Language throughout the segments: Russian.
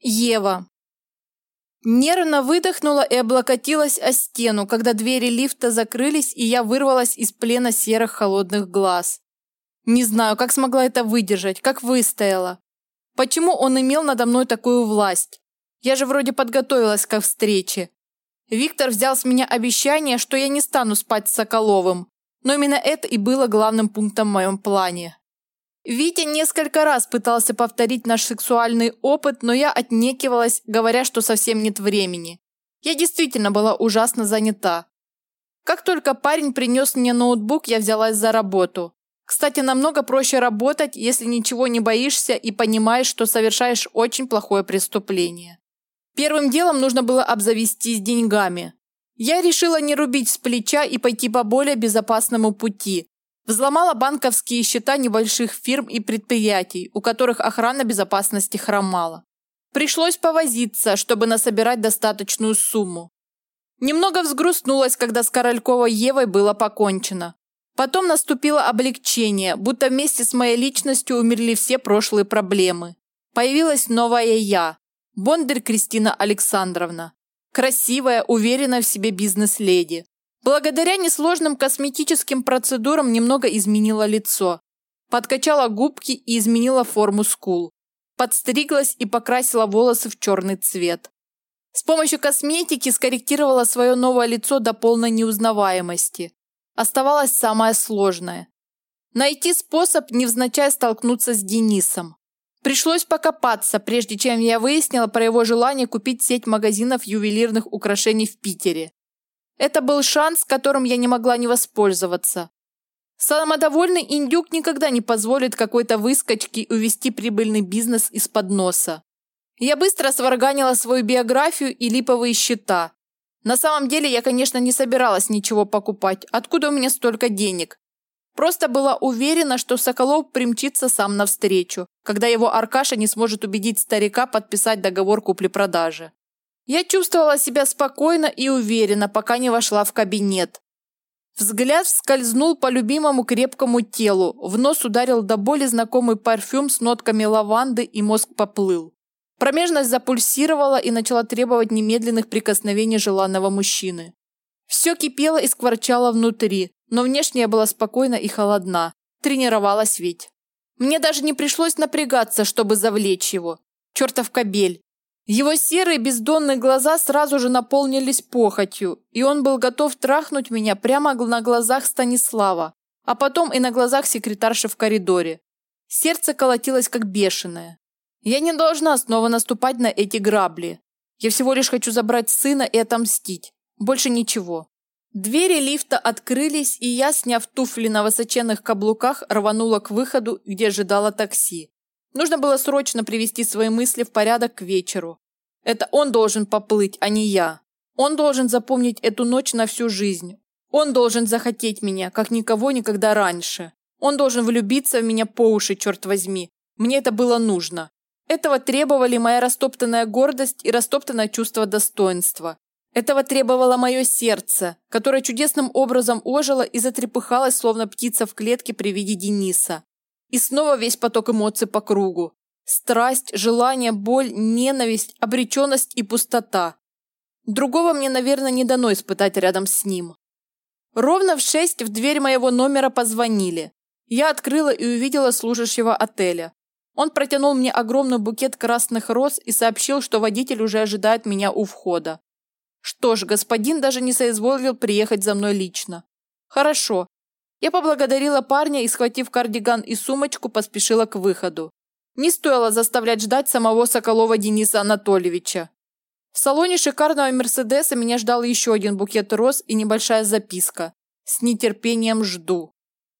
Ева. Нервно выдохнула и облокотилась о стену, когда двери лифта закрылись, и я вырвалась из плена серых холодных глаз. Не знаю, как смогла это выдержать, как выстояла. Почему он имел надо мной такую власть? Я же вроде подготовилась к встрече. Виктор взял с меня обещание, что я не стану спать с Соколовым. Но именно это и было главным пунктом в моем плане. Витя несколько раз пытался повторить наш сексуальный опыт, но я отнекивалась, говоря, что совсем нет времени. Я действительно была ужасно занята. Как только парень принес мне ноутбук, я взялась за работу. Кстати, намного проще работать, если ничего не боишься и понимаешь, что совершаешь очень плохое преступление. Первым делом нужно было обзавестись деньгами. Я решила не рубить с плеча и пойти по более безопасному пути, Взломала банковские счета небольших фирм и предприятий, у которых охрана безопасности хромала. Пришлось повозиться, чтобы насобирать достаточную сумму. Немного взгрустнулась, когда с Корольковой Евой было покончено. Потом наступило облегчение, будто вместе с моей личностью умерли все прошлые проблемы. Появилась новая я, Бондарь Кристина Александровна. Красивая, уверенная в себе бизнес-леди. Благодаря несложным косметическим процедурам немного изменила лицо. Подкачала губки и изменила форму скул. Подстриглась и покрасила волосы в черный цвет. С помощью косметики скорректировала свое новое лицо до полной неузнаваемости. Оставалось самое сложное. Найти способ невзначай столкнуться с Денисом. Пришлось покопаться, прежде чем я выяснила про его желание купить сеть магазинов ювелирных украшений в Питере. Это был шанс, которым я не могла не воспользоваться. Самодовольный индюк никогда не позволит какой-то выскочке увести прибыльный бизнес из-под носа. Я быстро сварганила свою биографию и липовые счета. На самом деле я, конечно, не собиралась ничего покупать. Откуда у меня столько денег? Просто была уверена, что Соколов примчится сам навстречу, когда его Аркаша не сможет убедить старика подписать договор купли-продажи. Я чувствовала себя спокойно и уверенно, пока не вошла в кабинет. Взгляд скользнул по любимому крепкому телу, в нос ударил до боли знакомый парфюм с нотками лаванды и мозг поплыл. Промежность запульсировала и начала требовать немедленных прикосновений желанного мужчины. Все кипело и скворчало внутри, но внешне я была спокойна и холодна. Тренировалась ведь. Мне даже не пришлось напрягаться, чтобы завлечь его. Чертов кобель. Его серые бездонные глаза сразу же наполнились похотью, и он был готов трахнуть меня прямо на глазах Станислава, а потом и на глазах секретарши в коридоре. Сердце колотилось как бешеное. Я не должна снова наступать на эти грабли. Я всего лишь хочу забрать сына и отомстить. Больше ничего. Двери лифта открылись, и я, сняв туфли на высоченных каблуках, рванула к выходу, где ожидала такси. Нужно было срочно привести свои мысли в порядок к вечеру. Это он должен поплыть, а не я. Он должен запомнить эту ночь на всю жизнь. Он должен захотеть меня, как никого никогда раньше. Он должен влюбиться в меня по уши, черт возьми. Мне это было нужно. Этого требовали моя растоптанная гордость и растоптанное чувство достоинства. Этого требовало мое сердце, которое чудесным образом ожило и затрепыхалось, словно птица в клетке при виде Дениса. И снова весь поток эмоций по кругу. Страсть, желание, боль, ненависть, обреченность и пустота. Другого мне, наверное, не дано испытать рядом с ним. Ровно в шесть в дверь моего номера позвонили. Я открыла и увидела служащего отеля. Он протянул мне огромный букет красных роз и сообщил, что водитель уже ожидает меня у входа. Что ж, господин даже не соизволил приехать за мной лично. Хорошо, я поблагодарила парня и, схватив кардиган и сумочку, поспешила к выходу. Не стоило заставлять ждать самого Соколова Дениса Анатольевича. В салоне шикарного Мерседеса меня ждал еще один букет роз и небольшая записка. С нетерпением жду.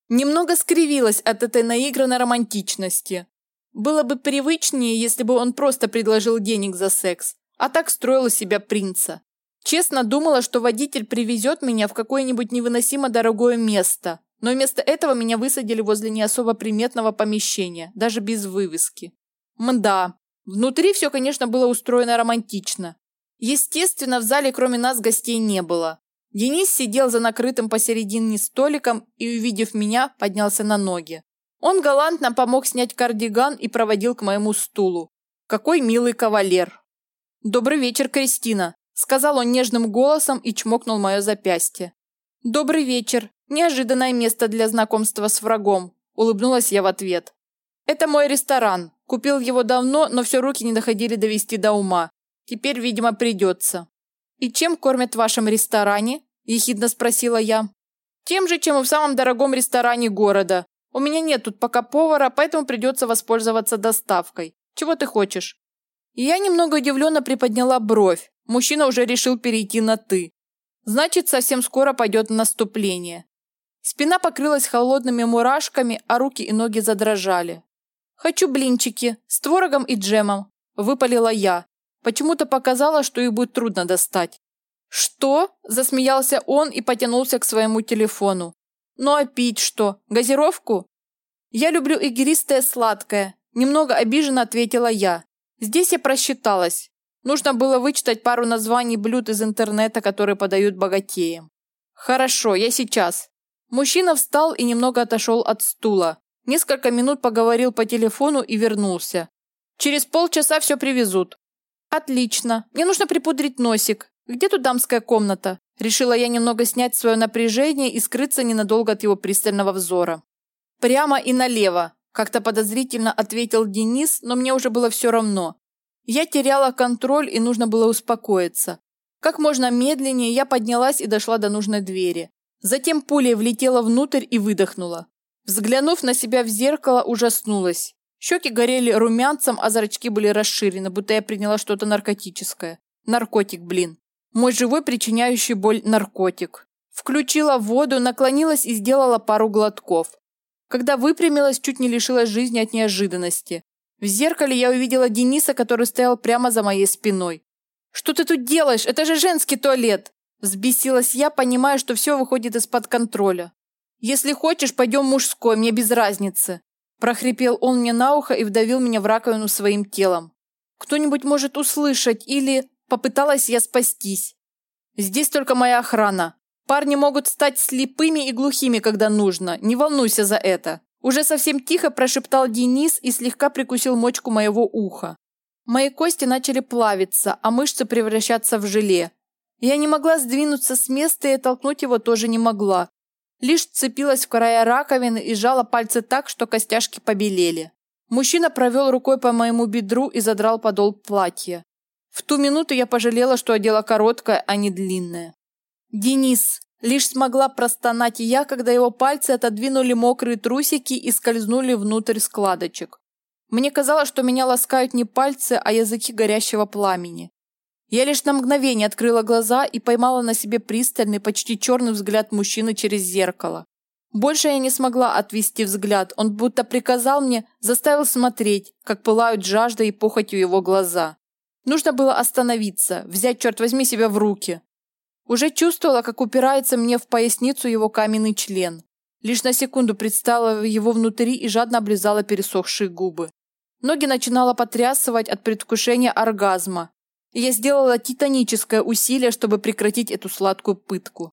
Немного скривилась от этой наигранной романтичности. Было бы привычнее, если бы он просто предложил денег за секс, а так строил из себя принца. Честно думала, что водитель привезет меня в какое-нибудь невыносимо дорогое место, но вместо этого меня высадили возле не особо приметного помещения, даже без вывески. Мда. Внутри все, конечно, было устроено романтично. Естественно, в зале кроме нас гостей не было. Денис сидел за накрытым посередине столиком и, увидев меня, поднялся на ноги. Он галантно помог снять кардиган и проводил к моему стулу. Какой милый кавалер. Добрый вечер, Кристина, сказал он нежным голосом и чмокнул мое запястье. Добрый вечер. Неожиданное место для знакомства с врагом, улыбнулась я в ответ. Это мой ресторан. Купил его давно, но все руки не доходили довести до ума. Теперь, видимо, придется. И чем кормят в вашем ресторане? ехидно спросила я. Тем же, чем и в самом дорогом ресторане города. У меня нет тут пока повара, поэтому придется воспользоваться доставкой. Чего ты хочешь? И я немного удивленно приподняла бровь. Мужчина уже решил перейти на ты. Значит, совсем скоро пойдет наступление. Спина покрылась холодными мурашками, а руки и ноги задрожали. «Хочу блинчики с творогом и джемом», – выпалила я. Почему-то показала, что их будет трудно достать. «Что?» – засмеялся он и потянулся к своему телефону. «Ну а пить что? Газировку?» «Я люблю игристое сладкое», – немного обиженно ответила я. Здесь я просчиталась. Нужно было вычитать пару названий блюд из интернета, которые подают богатеям. «Хорошо, я сейчас». Мужчина встал и немного отошел от стула. Несколько минут поговорил по телефону и вернулся. Через полчаса все привезут. Отлично. Мне нужно припудрить носик. Где тут дамская комната? Решила я немного снять свое напряжение и скрыться ненадолго от его пристального взора. Прямо и налево, как-то подозрительно ответил Денис, но мне уже было все равно. Я теряла контроль и нужно было успокоиться. Как можно медленнее я поднялась и дошла до нужной двери. Затем пулей влетела внутрь и выдохнула. Взглянув на себя в зеркало, ужаснулась. Щеки горели румянцем, а зрачки были расширены, будто я приняла что-то наркотическое. Наркотик, блин. Мой живой причиняющий боль наркотик. Включила воду, наклонилась и сделала пару глотков. Когда выпрямилась, чуть не лишилась жизни от неожиданности. В зеркале я увидела Дениса, который стоял прямо за моей спиной. «Что ты тут делаешь? Это же женский туалет!» Взбесилась я, понимая, что все выходит из-под контроля. Если хочешь, пойдем мужской, мне без разницы. Прохрипел он мне на ухо и вдавил меня в раковину своим телом. Кто-нибудь может услышать или... Попыталась я спастись. Здесь только моя охрана. Парни могут стать слепыми и глухими, когда нужно. Не волнуйся за это. Уже совсем тихо прошептал Денис и слегка прикусил мочку моего уха. Мои кости начали плавиться, а мышцы превращаться в желе. Я не могла сдвинуться с места и толкнуть его тоже не могла. Лишь цепилась в края раковины и сжала пальцы так, что костяшки побелели. Мужчина провел рукой по моему бедру и задрал подол платья. В ту минуту я пожалела, что одела короткое, а не длинное. «Денис!» Лишь смогла простонать я, когда его пальцы отодвинули мокрые трусики и скользнули внутрь складочек. Мне казалось, что меня ласкают не пальцы, а языки горящего пламени. Я лишь на мгновение открыла глаза и поймала на себе пристальный, почти черный взгляд мужчины через зеркало. Больше я не смогла отвести взгляд, он будто приказал мне, заставил смотреть, как пылают жажда и похотью его глаза. Нужно было остановиться, взять, черт возьми, себя в руки. Уже чувствовала, как упирается мне в поясницу его каменный член. Лишь на секунду представила его внутри и жадно облизала пересохшие губы. Ноги начинала потрясывать от предвкушения оргазма, я сделала титаническое усилие, чтобы прекратить эту сладкую пытку.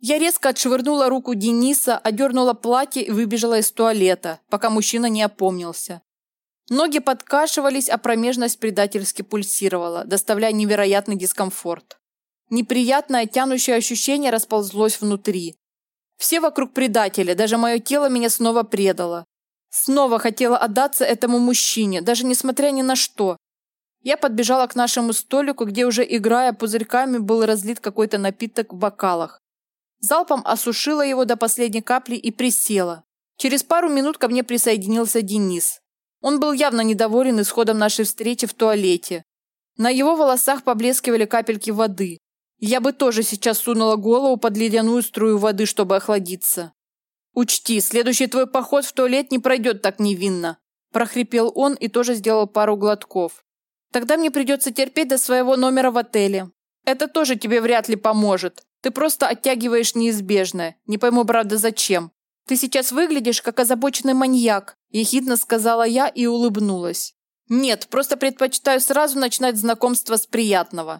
Я резко отшвырнула руку Дениса, одернула платье и выбежала из туалета, пока мужчина не опомнился. Ноги подкашивались, а промежность предательски пульсировала, доставляя невероятный дискомфорт. Неприятное тянущее ощущение расползлось внутри. Все вокруг предатели, даже мое тело меня снова предало. Снова хотела отдаться этому мужчине, даже несмотря ни на что. Я подбежала к нашему столику, где уже играя пузырьками был разлит какой-то напиток в бокалах. Залпом осушила его до последней капли и присела. Через пару минут ко мне присоединился Денис. Он был явно недоволен исходом нашей встречи в туалете. На его волосах поблескивали капельки воды. Я бы тоже сейчас сунула голову под ледяную струю воды, чтобы охладиться. Учти, следующий твой поход в туалет не пройдет так невинно, прохрипел он и тоже сделал пару глотков. Тогда мне придется терпеть до своего номера в отеле. Это тоже тебе вряд ли поможет. Ты просто оттягиваешь неизбежное. Не пойму, правда, зачем. Ты сейчас выглядишь как озабоченный маньяк, ехидно сказала я и улыбнулась. Нет, просто предпочитаю сразу начинать знакомство с приятного.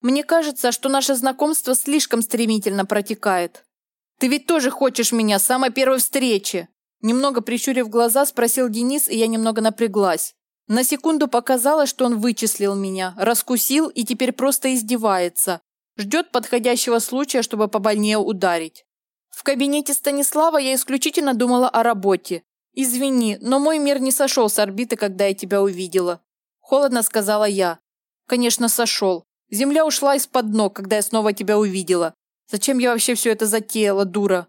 Мне кажется, что наше знакомство слишком стремительно протекает. Ты ведь тоже хочешь меня с самой первой встречи? Немного прищурив глаза, спросил Денис, и я немного напряглась. На секунду показалось, что он вычислил меня, раскусил и теперь просто издевается. Ждет подходящего случая, чтобы побольнее ударить. В кабинете Станислава я исключительно думала о работе. «Извини, но мой мир не сошел с орбиты, когда я тебя увидела», – холодно сказала я. «Конечно, сошел. Земля ушла из-под ног, когда я снова тебя увидела. Зачем я вообще все это затеяла, дура?»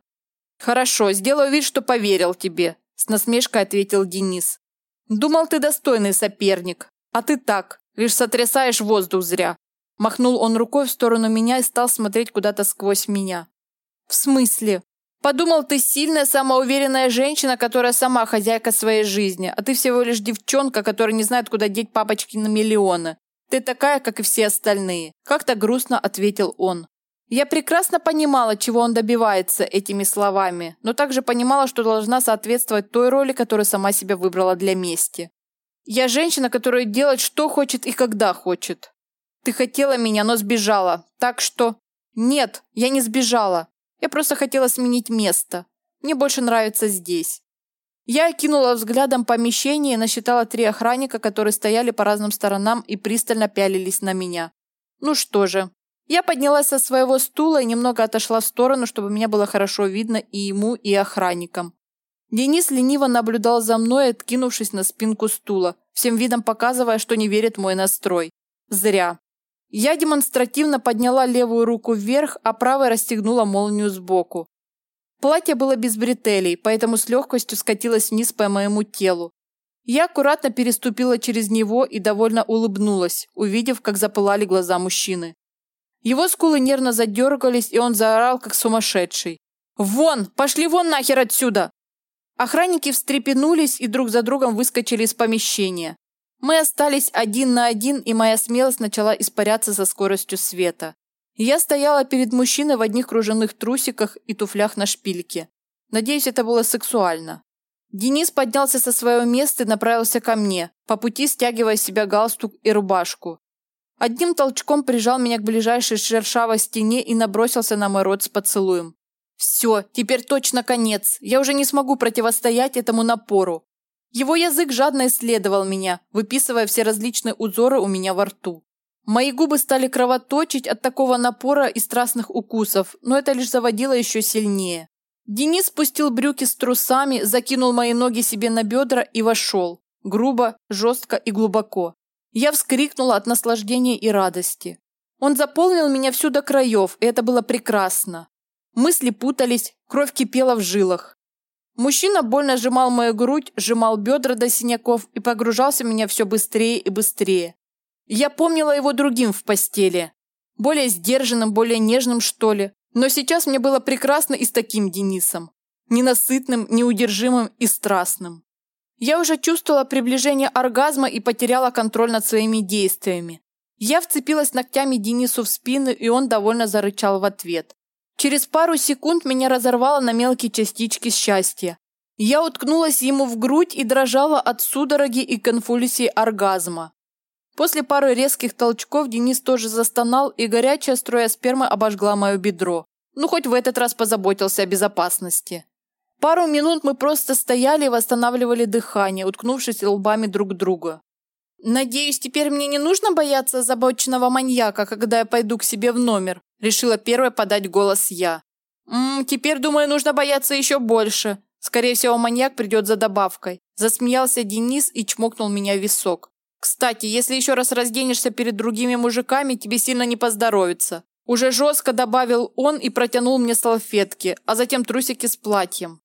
«Хорошо, сделаю вид, что поверил тебе», – с насмешкой ответил Денис. «Думал, ты достойный соперник, а ты так, лишь сотрясаешь воздух зря». Махнул он рукой в сторону меня и стал смотреть куда-то сквозь меня. «В смысле?» Подумал, ты сильная, самоуверенная женщина, которая сама хозяйка своей жизни, а ты всего лишь девчонка, которая не знает, куда деть папочки на миллионы. Ты такая, как и все остальные. Как-то грустно ответил он. Я прекрасно понимала, чего он добивается этими словами, но также понимала, что должна соответствовать той роли, которую сама себя выбрала для мести. Я женщина, которая делает, что хочет и когда хочет. Ты хотела меня, но сбежала. Так что... Нет, я не сбежала. Я просто хотела сменить место. Мне больше нравится здесь. Я окинула взглядом помещение и насчитала три охранника, которые стояли по разным сторонам и пристально пялились на меня. Ну что же. Я поднялась со своего стула и немного отошла в сторону, чтобы меня было хорошо видно и ему, и охранникам. Денис лениво наблюдал за мной, откинувшись на спинку стула, всем видом показывая, что не верит мой настрой. Зря. Я демонстративно подняла левую руку вверх, а правой расстегнула молнию сбоку. Платье было без бретелей, поэтому с легкостью скатилось вниз по моему телу. Я аккуратно переступила через него и довольно улыбнулась, увидев, как запылали глаза мужчины. Его скулы нервно задергались, и он заорал, как сумасшедший. «Вон! Пошли вон нахер отсюда!» Охранники встрепенулись и друг за другом выскочили из помещения. Мы остались один на один, и моя смелость начала испаряться со скоростью света. Я стояла перед мужчиной в одних кружевных трусиках и туфлях на шпильке. Надеюсь, это было сексуально. Денис поднялся со своего места и направился ко мне, по пути стягивая с себя галстук и рубашку. Одним толчком прижал меня к ближайшей шершавой стене и набросился на мой рот с поцелуем. Все, теперь точно конец. Я уже не смогу противостоять этому напору. Его язык жадно исследовал меня, выписывая все различные узоры у меня во рту. Мои губы стали кровоточить от такого напора и страстных укусов, но это лишь заводило еще сильнее. Денис спустил брюки с трусами, закинул мои ноги себе на бедра и вошел. Грубо, жестко и глубоко. Я вскрикнула от наслаждения и радости. Он заполнил меня всю до краев, и это было прекрасно. Мысли путались, кровь кипела в жилах. Мужчина больно сжимал мою грудь, сжимал бедра до синяков и погружался в меня все быстрее и быстрее. Я помнила его другим в постели. Более сдержанным, более нежным, что ли. Но сейчас мне было прекрасно и с таким Денисом. Ненасытным, неудержимым и страстным. Я уже чувствовала приближение оргазма и потеряла контроль над своими действиями. Я вцепилась ногтями Денису в спину, и он довольно зарычал в ответ. Через пару секунд меня разорвало на мелкие частички счастья. Я уткнулась ему в грудь и дрожала от судороги и конвульсии оргазма. После пары резких толчков Денис тоже застонал, и горячая струя спермы обожгла мое бедро. Ну, хоть в этот раз позаботился о безопасности. Пару минут мы просто стояли и восстанавливали дыхание, уткнувшись лбами друг к другу. «Надеюсь, теперь мне не нужно бояться озабоченного маньяка, когда я пойду к себе в номер», Решила первой подать голос я. «Ммм, теперь, думаю, нужно бояться еще больше. Скорее всего, маньяк придет за добавкой». Засмеялся Денис и чмокнул меня в висок. «Кстати, если еще раз разденешься перед другими мужиками, тебе сильно не поздоровится». Уже жестко добавил он и протянул мне салфетки, а затем трусики с платьем.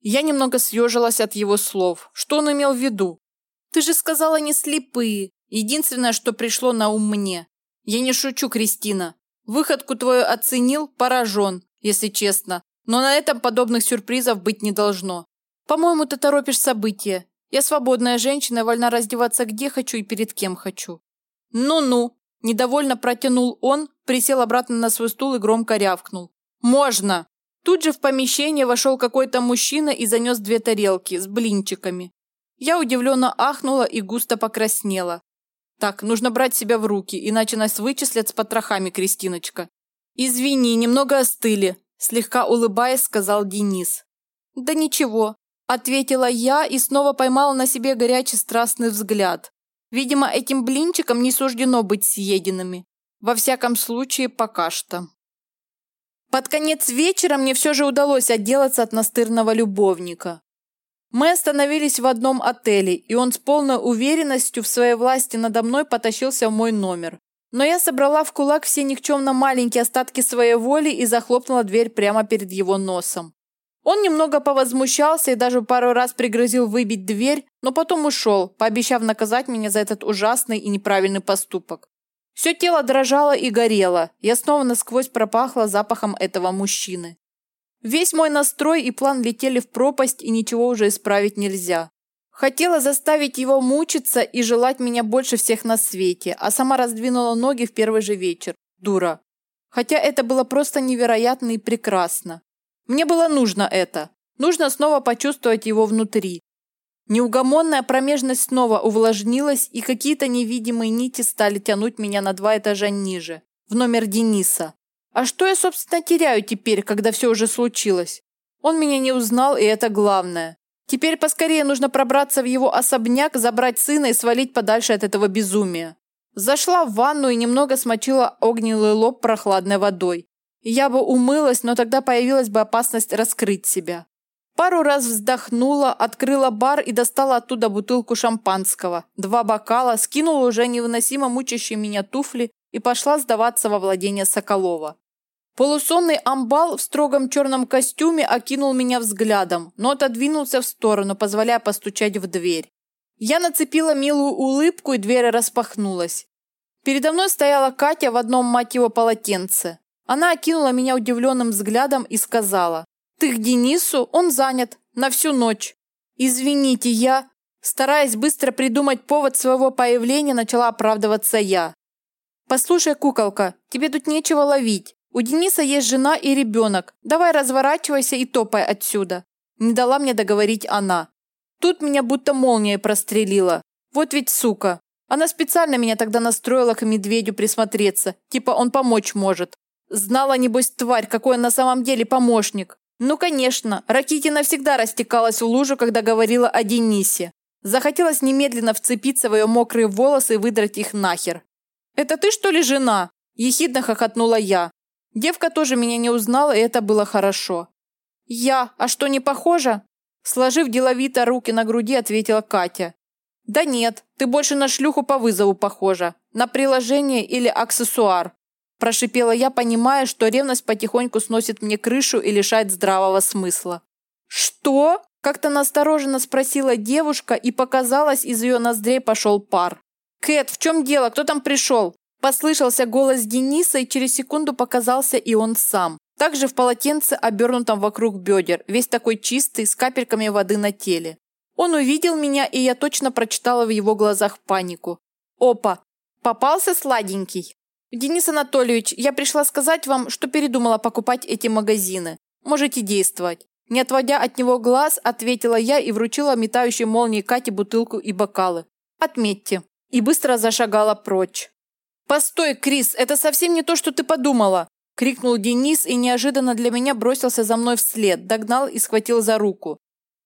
Я немного съежилась от его слов. Что он имел в виду? «Ты же сказала не слепые. Единственное, что пришло на ум мне. Я не шучу, Кристина. Выходку твою оценил, поражен, если честно. Но на этом подобных сюрпризов быть не должно. По-моему, ты торопишь события. Я свободная женщина, вольна раздеваться где хочу и перед кем хочу. Ну-ну, недовольно протянул он, присел обратно на свой стул и громко рявкнул. Можно! Тут же в помещение вошел какой-то мужчина и занес две тарелки с блинчиками. Я удивленно ахнула и густо покраснела. Так, нужно брать себя в руки, иначе нас вычислят с потрохами, Кристиночка. Извини, немного остыли, слегка улыбаясь, сказал Денис. Да ничего. Ответила я и снова поймала на себе горячий страстный взгляд. Видимо, этим блинчикам не суждено быть съеденными. Во всяком случае, пока что. Под конец вечера мне все же удалось отделаться от настырного любовника. Мы остановились в одном отеле, и он с полной уверенностью в своей власти надо мной потащился в мой номер. Но я собрала в кулак все никчемно маленькие остатки своей воли и захлопнула дверь прямо перед его носом. Он немного повозмущался и даже пару раз пригрозил выбить дверь, но потом ушел, пообещав наказать меня за этот ужасный и неправильный поступок. Все тело дрожало и горело, я снова насквозь пропахла запахом этого мужчины. Весь мой настрой и план летели в пропасть, и ничего уже исправить нельзя. Хотела заставить его мучиться и желать меня больше всех на свете, а сама раздвинула ноги в первый же вечер. Дура. Хотя это было просто невероятно и прекрасно. Мне было нужно это. Нужно снова почувствовать его внутри. Неугомонная промежность снова увлажнилась, и какие-то невидимые нити стали тянуть меня на два этажа ниже, в номер Дениса. А что я, собственно, теряю теперь, когда все уже случилось? Он меня не узнал, и это главное. Теперь поскорее нужно пробраться в его особняк, забрать сына и свалить подальше от этого безумия. Зашла в ванну и немного смочила огненный лоб прохладной водой. Я бы умылась, но тогда появилась бы опасность раскрыть себя. Пару раз вздохнула, открыла бар и достала оттуда бутылку шампанского, два бокала, скинула уже невыносимо мучащие меня туфли и пошла сдаваться во владение Соколова. Полусонный амбал в строгом черном костюме окинул меня взглядом, но отодвинулся в сторону, позволяя постучать в дверь. Я нацепила милую улыбку, и дверь распахнулась. Передо мной стояла Катя в одном, мать его, полотенце. Она окинула меня удивленным взглядом и сказала, «Ты к Денису? Он занят. На всю ночь». «Извините, я...» Стараясь быстро придумать повод своего появления, начала оправдываться я. «Послушай, куколка, тебе тут нечего ловить. У Дениса есть жена и ребенок. Давай разворачивайся и топай отсюда». Не дала мне договорить она. Тут меня будто молнией прострелила. Вот ведь сука. Она специально меня тогда настроила к медведю присмотреться. Типа он помочь может. Знала, небось, тварь, какой он на самом деле помощник. Ну, конечно, Ракитина всегда растекалась в лужу, когда говорила о Денисе. Захотелось немедленно вцепиться в ее мокрые волосы и выдрать их нахер. «Это ты, что ли, жена?» – ехидно хохотнула я. Девка тоже меня не узнала, и это было хорошо. «Я? А что, не похожа?» Сложив деловито руки на груди, ответила Катя. «Да нет, ты больше на шлюху по вызову похожа. На приложение или аксессуар». Прошипела я, понимая, что ревность потихоньку сносит мне крышу и лишает здравого смысла. «Что?» – как-то настороженно спросила девушка, и показалось, из ее ноздрей пошел пар. «Кэт, в чем дело? Кто там пришел?» Послышался голос Дениса, и через секунду показался и он сам. Также в полотенце, обернутом вокруг бедер, весь такой чистый, с капельками воды на теле. Он увидел меня, и я точно прочитала в его глазах панику. «Опа! Попался сладенький!» «Денис Анатольевич, я пришла сказать вам, что передумала покупать эти магазины. Можете действовать». Не отводя от него глаз, ответила я и вручила метающей молнии Кате бутылку и бокалы. «Отметьте» и быстро зашагала прочь. «Постой, Крис, это совсем не то, что ты подумала!» крикнул Денис и неожиданно для меня бросился за мной вслед, догнал и схватил за руку.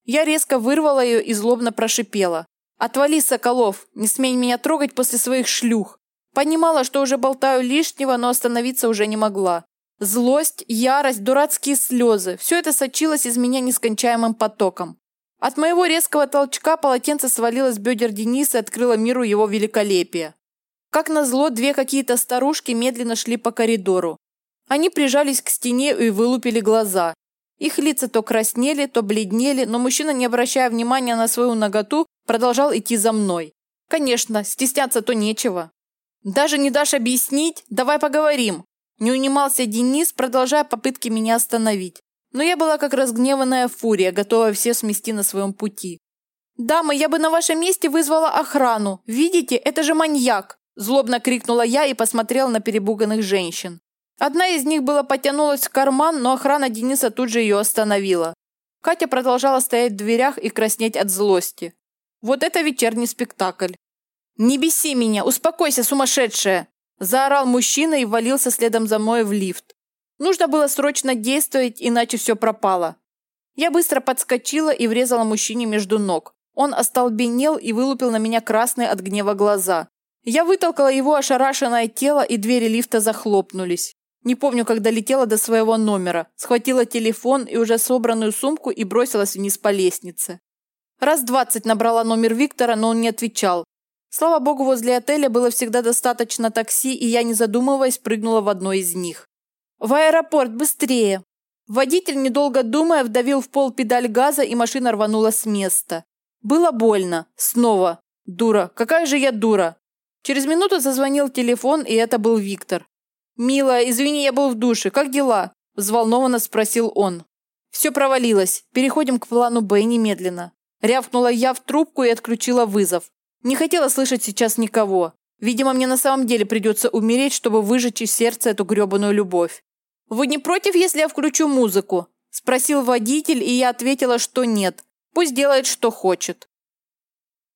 Я резко вырвала ее и злобно прошипела. «Отвали, Соколов! Не смей меня трогать после своих шлюх!» Понимала, что уже болтаю лишнего, но остановиться уже не могла. Злость, ярость, дурацкие слезы – все это сочилось из меня нескончаемым потоком. От моего резкого толчка полотенце свалилось с бедер Дениса и открыло миру его великолепие. Как назло, две какие-то старушки медленно шли по коридору. Они прижались к стене и вылупили глаза. Их лица то краснели, то бледнели, но мужчина, не обращая внимания на свою наготу, продолжал идти за мной. Конечно, стесняться-то нечего. Даже не дашь объяснить? Давай поговорим. Не унимался Денис, продолжая попытки меня остановить но я была как разгневанная фурия, готовая все смести на своем пути. «Дамы, я бы на вашем месте вызвала охрану. Видите, это же маньяк!» Злобно крикнула я и посмотрела на перебуганных женщин. Одна из них была потянулась в карман, но охрана Дениса тут же ее остановила. Катя продолжала стоять в дверях и краснеть от злости. Вот это вечерний спектакль. «Не беси меня! Успокойся, сумасшедшая!» Заорал мужчина и валился следом за мной в лифт. Нужно было срочно действовать, иначе все пропало. Я быстро подскочила и врезала мужчине между ног. Он остолбенел и вылупил на меня красные от гнева глаза. Я вытолкала его ошарашенное тело, и двери лифта захлопнулись. Не помню, когда летела до своего номера. Схватила телефон и уже собранную сумку и бросилась вниз по лестнице. Раз двадцать набрала номер Виктора, но он не отвечал. Слава богу, возле отеля было всегда достаточно такси, и я, не задумываясь, прыгнула в одно из них. «В аэропорт, быстрее!» Водитель, недолго думая, вдавил в пол педаль газа, и машина рванула с места. Было больно. Снова. Дура. Какая же я дура. Через минуту зазвонил телефон, и это был Виктор. «Милая, извини, я был в душе. Как дела?» – взволнованно спросил он. «Все провалилось. Переходим к плану Б немедленно». Рявкнула я в трубку и отключила вызов. Не хотела слышать сейчас никого. Видимо, мне на самом деле придется умереть, чтобы выжечь из сердца эту гребаную любовь. «Вы не против, если я включу музыку?» – спросил водитель, и я ответила, что нет. Пусть делает, что хочет.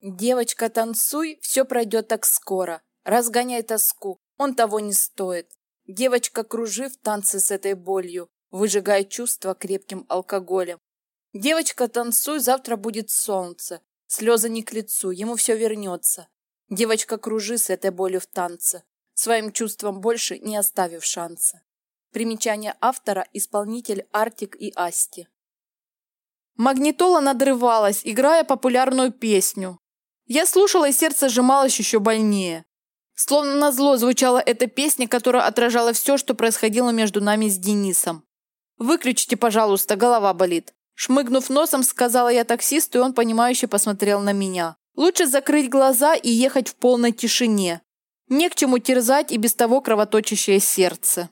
«Девочка, танцуй, все пройдет так скоро. Разгоняй тоску, он того не стоит. Девочка, кружи в танце с этой болью, выжигая чувства крепким алкоголем. Девочка, танцуй, завтра будет солнце. Слезы не к лицу, ему все вернется. Девочка, кружи с этой болью в танце, своим чувством больше не оставив шанса. Примечание автора – исполнитель Артик и Асти. Магнитола надрывалась, играя популярную песню. Я слушала, и сердце сжималось еще больнее. Словно назло звучала эта песня, которая отражала все, что происходило между нами с Денисом. «Выключите, пожалуйста, голова болит». Шмыгнув носом, сказала я таксисту, и он, понимающе посмотрел на меня. «Лучше закрыть глаза и ехать в полной тишине. Не к чему терзать и без того кровоточащее сердце».